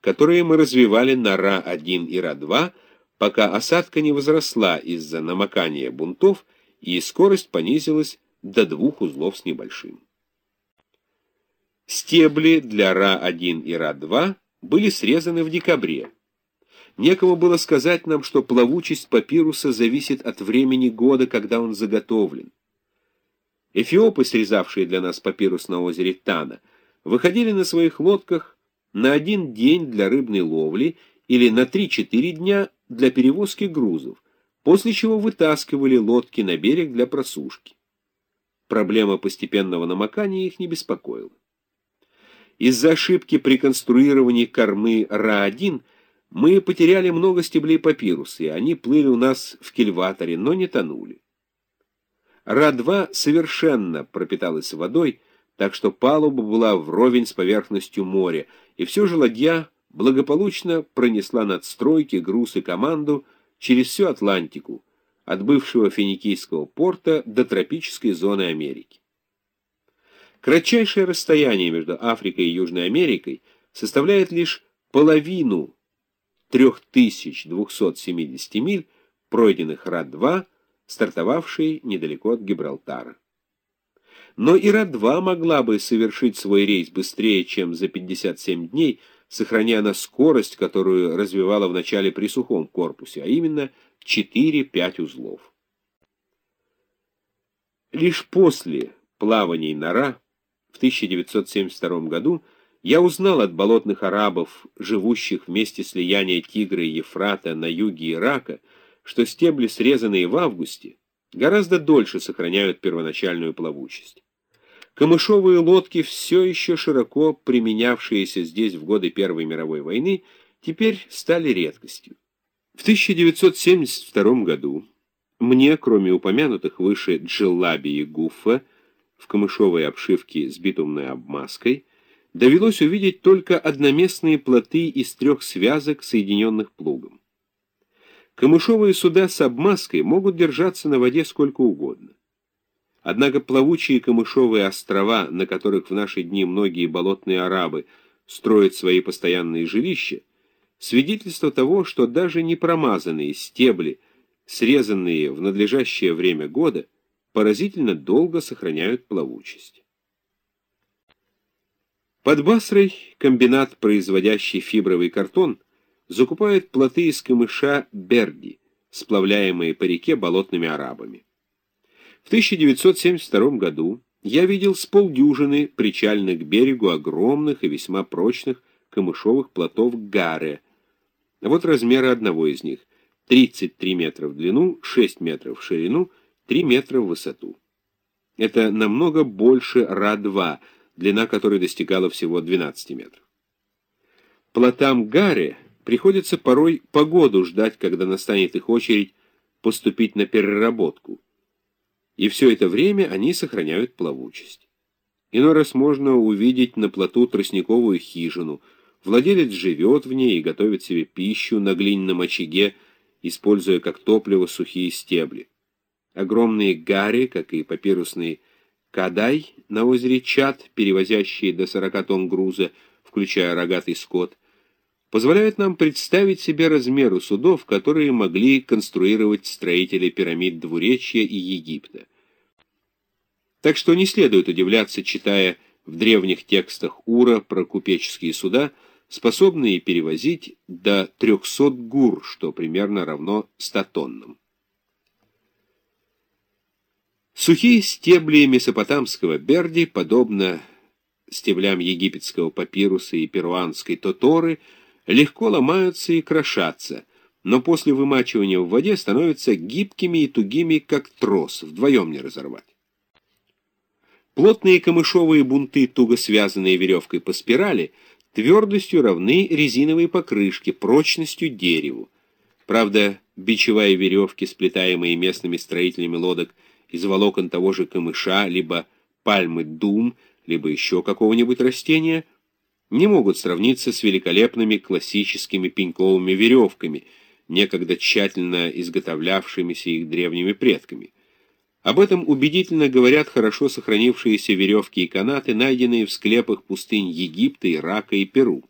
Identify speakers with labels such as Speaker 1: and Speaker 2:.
Speaker 1: которые мы развивали на Ра-1 и Ра-2, пока осадка не возросла из-за намокания бунтов и скорость понизилась до двух узлов с небольшим. Стебли для Ра-1 и Ра-2 были срезаны в декабре. Некому было сказать нам, что плавучесть папируса зависит от времени года, когда он заготовлен. Эфиопы, срезавшие для нас папирус на озере Тана, выходили на своих лодках на один день для рыбной ловли или на 3-4 дня для перевозки грузов, после чего вытаскивали лодки на берег для просушки. Проблема постепенного намокания их не беспокоила. Из-за ошибки при конструировании кормы Ра-1 мы потеряли много стеблей папируса, и они плыли у нас в кильваторе, но не тонули. Ра-2 совершенно пропиталась водой, так что палуба была вровень с поверхностью моря, и все же ладья благополучно пронесла над стройки груз и команду через всю Атлантику, от бывшего финикийского порта до тропической зоны Америки. Кратчайшее расстояние между Африкой и Южной Америкой составляет лишь половину 3270 миль, пройденных Ра-2, стартовавшей недалеко от Гибралтара. Но Ира-2 могла бы совершить свой рейс быстрее, чем за 57 дней, сохраняя на скорость, которую развивала вначале при сухом корпусе, а именно 4-5 узлов. Лишь после плаваний на Ра в 1972 году я узнал от болотных арабов, живущих вместе слияния Тигра и Ефрата на юге Ирака, что стебли, срезанные в августе, гораздо дольше сохраняют первоначальную плавучесть. Камышовые лодки, все еще широко применявшиеся здесь в годы Первой мировой войны, теперь стали редкостью. В 1972 году мне, кроме упомянутых выше Джеллаби и Гуффа, в камышовой обшивке с битумной обмазкой, довелось увидеть только одноместные плоты из трех связок, соединенных плугом. Камышовые суда с обмазкой могут держаться на воде сколько угодно. Однако плавучие камышовые острова, на которых в наши дни многие болотные арабы строят свои постоянные жилища, свидетельство того, что даже непромазанные стебли, срезанные в надлежащее время года, поразительно долго сохраняют плавучесть. Под Басрой комбинат, производящий фибровый картон, закупает плоты из камыша берди, сплавляемые по реке болотными арабами. В 1972 году я видел с полдюжины причальных к берегу огромных и весьма прочных камышовых плотов Гаре. Вот размеры одного из них. 33 метра в длину, 6 метров в ширину, 3 метра в высоту. Это намного больше Ра-2, длина которой достигала всего 12 метров. Плотам Гаре приходится порой погоду ждать, когда настанет их очередь поступить на переработку и все это время они сохраняют плавучесть. Иной раз можно увидеть на плоту тростниковую хижину. Владелец живет в ней и готовит себе пищу на глиняном очаге, используя как топливо сухие стебли. Огромные гари, как и папирусный кадай на озере Чат, перевозящие до 40 тонн груза, включая рогатый скот, позволяют нам представить себе размеры судов, которые могли конструировать строители пирамид Двуречья и Египта. Так что не следует удивляться, читая в древних текстах Ура про купеческие суда, способные перевозить до 300 гур, что примерно равно 100 тоннам. Сухие стебли месопотамского берди, подобно стеблям египетского папируса и перуанской тоторы, легко ломаются и крошатся, но после вымачивания в воде становятся гибкими и тугими, как трос, вдвоем не разорвать. Плотные камышовые бунты, туго связанные веревкой по спирали, твердостью равны резиновой покрышке, прочностью дереву. Правда, бичевая веревки, сплетаемые местными строителями лодок из волокон того же камыша, либо пальмы дум, либо еще какого-нибудь растения, не могут сравниться с великолепными классическими пеньковыми веревками, некогда тщательно изготовлявшимися их древними предками. Об этом убедительно говорят хорошо сохранившиеся веревки и канаты, найденные в склепах пустынь Египта, Ирака и Перу.